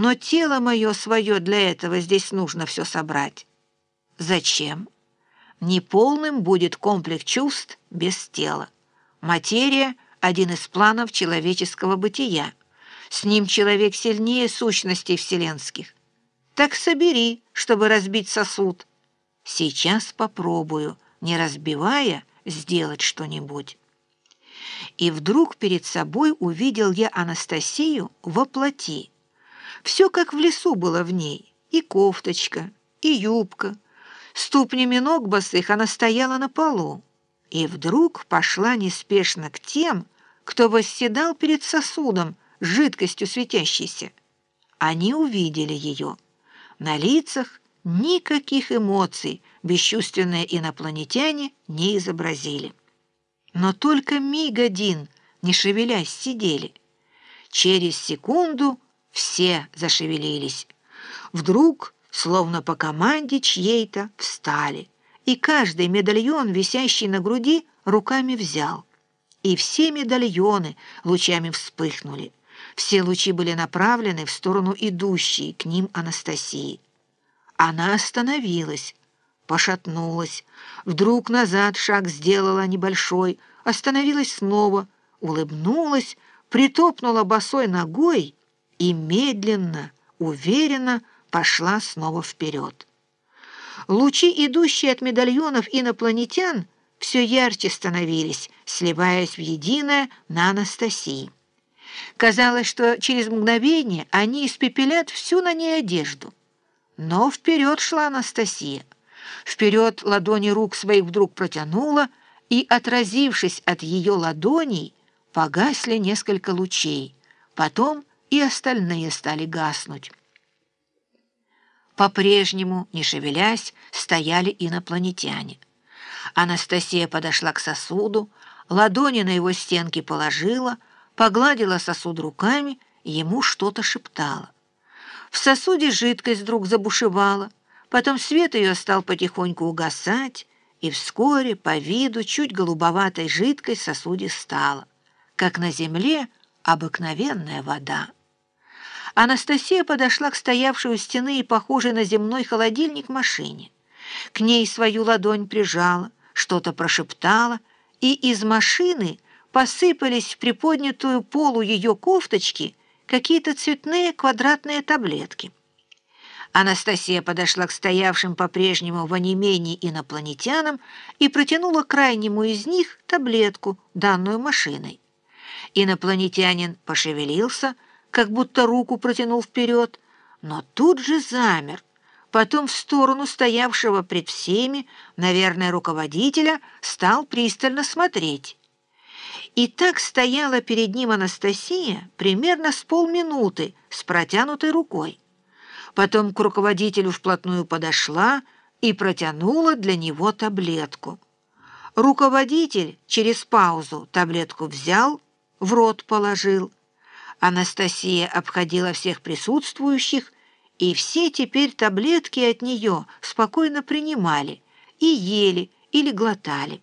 но тело мое свое для этого здесь нужно все собрать. Зачем? Неполным будет комплекс чувств без тела. Материя — один из планов человеческого бытия. С ним человек сильнее сущностей вселенских. Так собери, чтобы разбить сосуд. Сейчас попробую, не разбивая, сделать что-нибудь. И вдруг перед собой увидел я Анастасию во плоти. Все как в лесу было в ней, и кофточка, и юбка. Ступнями ног босых она стояла на полу. И вдруг пошла неспешно к тем, кто восседал перед сосудом, жидкостью светящейся. Они увидели ее. На лицах никаких эмоций бесчувственные инопланетяне не изобразили. Но только миг один, не шевелясь, сидели. Через секунду все зашевелились. Вдруг, словно по команде чьей-то, встали, и каждый медальон, висящий на груди, руками взял. И все медальоны лучами вспыхнули. Все лучи были направлены в сторону идущей к ним Анастасии. Она остановилась, пошатнулась, вдруг назад шаг сделала небольшой, остановилась снова, улыбнулась, притопнула босой ногой и медленно, уверенно пошла снова вперед. Лучи, идущие от медальонов инопланетян, все ярче становились, сливаясь в единое на Анастасии. Казалось, что через мгновение они испепелят всю на ней одежду. Но вперед шла Анастасия. Вперед ладони рук своих вдруг протянула, и, отразившись от ее ладоней, погасли несколько лучей. Потом и остальные стали гаснуть. По-прежнему, не шевелясь, стояли инопланетяне. Анастасия подошла к сосуду, ладони на его стенки положила, погладила сосуд руками, ему что-то шептала. В сосуде жидкость вдруг забушевала, потом свет ее стал потихоньку угасать, и вскоре по виду чуть голубоватой жидкой сосуде стала, как на земле обыкновенная вода. Анастасия подошла к стоявшей у стены и похожей на земной холодильник машине. К ней свою ладонь прижала, что-то прошептала, и из машины посыпались в приподнятую полу ее кофточки какие-то цветные квадратные таблетки. Анастасия подошла к стоявшим по-прежнему в онемении инопланетянам и протянула крайнему из них таблетку, данную машиной. Инопланетянин пошевелился, как будто руку протянул вперед, но тут же замер. Потом в сторону стоявшего пред всеми, наверное, руководителя, стал пристально смотреть. И так стояла перед ним Анастасия примерно с полминуты с протянутой рукой. Потом к руководителю вплотную подошла и протянула для него таблетку. Руководитель через паузу таблетку взял, в рот положил. Анастасия обходила всех присутствующих, и все теперь таблетки от нее спокойно принимали и ели или глотали.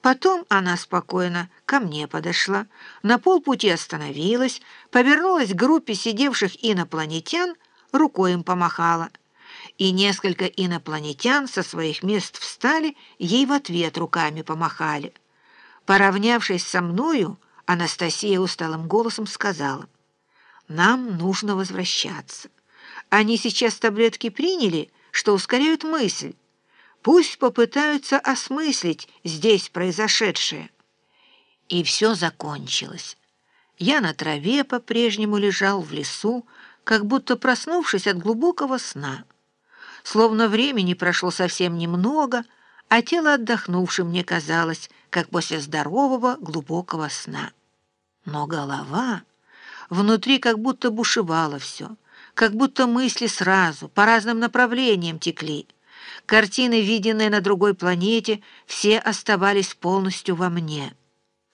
Потом она спокойно ко мне подошла, на полпути остановилась, повернулась к группе сидевших инопланетян, рукой им помахала. И несколько инопланетян со своих мест встали, ей в ответ руками помахали. Поравнявшись со мною, Анастасия усталым голосом сказала, «Нам нужно возвращаться. Они сейчас таблетки приняли, что ускоряют мысль. Пусть попытаются осмыслить здесь произошедшее». И все закончилось. Я на траве по-прежнему лежал в лесу, как будто проснувшись от глубокого сна. Словно времени прошло совсем немного, а тело отдохнувшим мне казалось, как после здорового глубокого сна. Но голова... Внутри как будто бушевало все, как будто мысли сразу, по разным направлениям текли. Картины, виденные на другой планете, все оставались полностью во мне.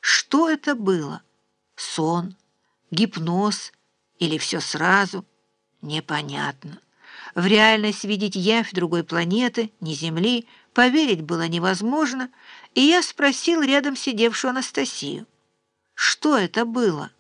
Что это было? Сон? Гипноз? Или все сразу? Непонятно. В реальность видеть явь другой планеты, не Земли, поверить было невозможно, и я спросил рядом сидевшую Анастасию, что это было?